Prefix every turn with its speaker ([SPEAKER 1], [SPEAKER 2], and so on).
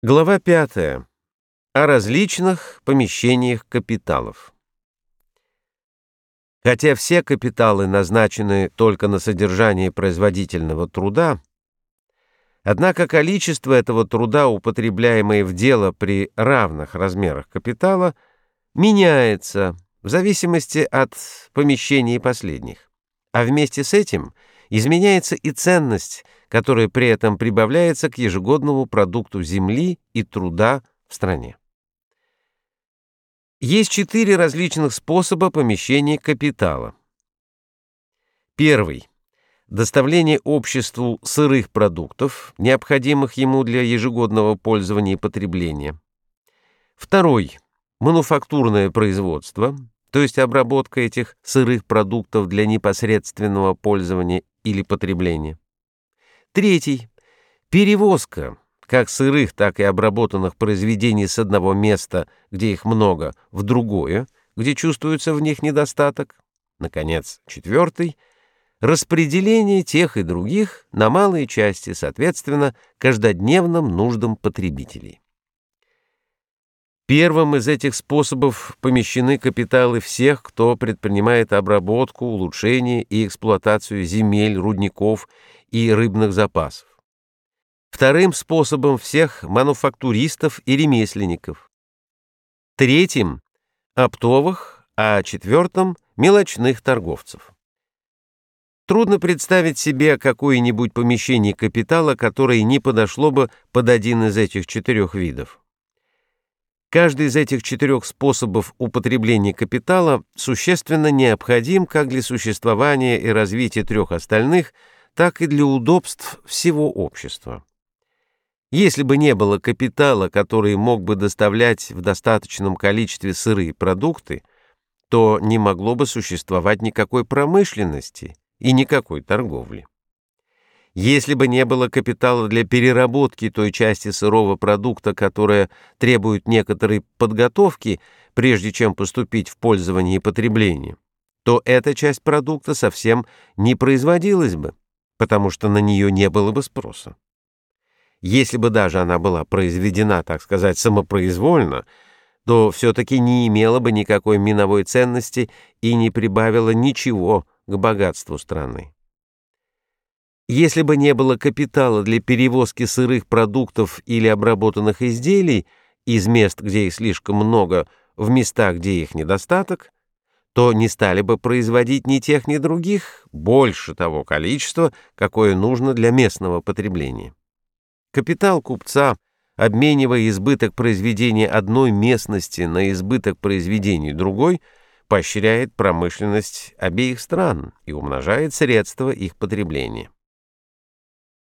[SPEAKER 1] Глава 5. О различных помещениях капиталов. Хотя все капиталы назначены только на содержание производительного труда, однако количество этого труда, употребляемое в дело при равных размерах капитала, меняется в зависимости от помещений последних, а вместе с этим изменяется и ценность которое при этом прибавляется к ежегодному продукту земли и труда в стране. Есть четыре различных способа помещения капитала. Первый доставление обществу сырых продуктов, необходимых ему для ежегодного пользования и потребления. Второй мануфактурное производство, то есть обработка этих сырых продуктов для непосредственного пользования или потребления. Третий. Перевозка как сырых, так и обработанных произведений с одного места, где их много, в другое, где чувствуется в них недостаток. Наконец, четвертый. Распределение тех и других на малые части, соответственно, каждодневным нуждам потребителей. Первым из этих способов помещены капиталы всех, кто предпринимает обработку, улучшение и эксплуатацию земель, рудников и рыбных запасов. Вторым способом всех мануфактуристов и ремесленников. Третьим – оптовых, а четвертым – мелочных торговцев. Трудно представить себе какое-нибудь помещение капитала, которое не подошло бы под один из этих четырех видов. Каждый из этих четырех способов употребления капитала существенно необходим как для существования и развития трех остальных – так и для удобств всего общества. Если бы не было капитала, который мог бы доставлять в достаточном количестве сырые продукты, то не могло бы существовать никакой промышленности и никакой торговли. Если бы не было капитала для переработки той части сырого продукта, которая требует некоторой подготовки, прежде чем поступить в пользование и потребление, то эта часть продукта совсем не производилась бы потому что на нее не было бы спроса. Если бы даже она была произведена, так сказать, самопроизвольно, то все-таки не имела бы никакой миновой ценности и не прибавила ничего к богатству страны. Если бы не было капитала для перевозки сырых продуктов или обработанных изделий из мест, где их слишком много, в местах, где их недостаток, то не стали бы производить ни тех, ни других больше того количества, какое нужно для местного потребления. Капитал купца, обменивая избыток произведения одной местности на избыток произведений другой, поощряет промышленность обеих стран и умножает средства их потребления.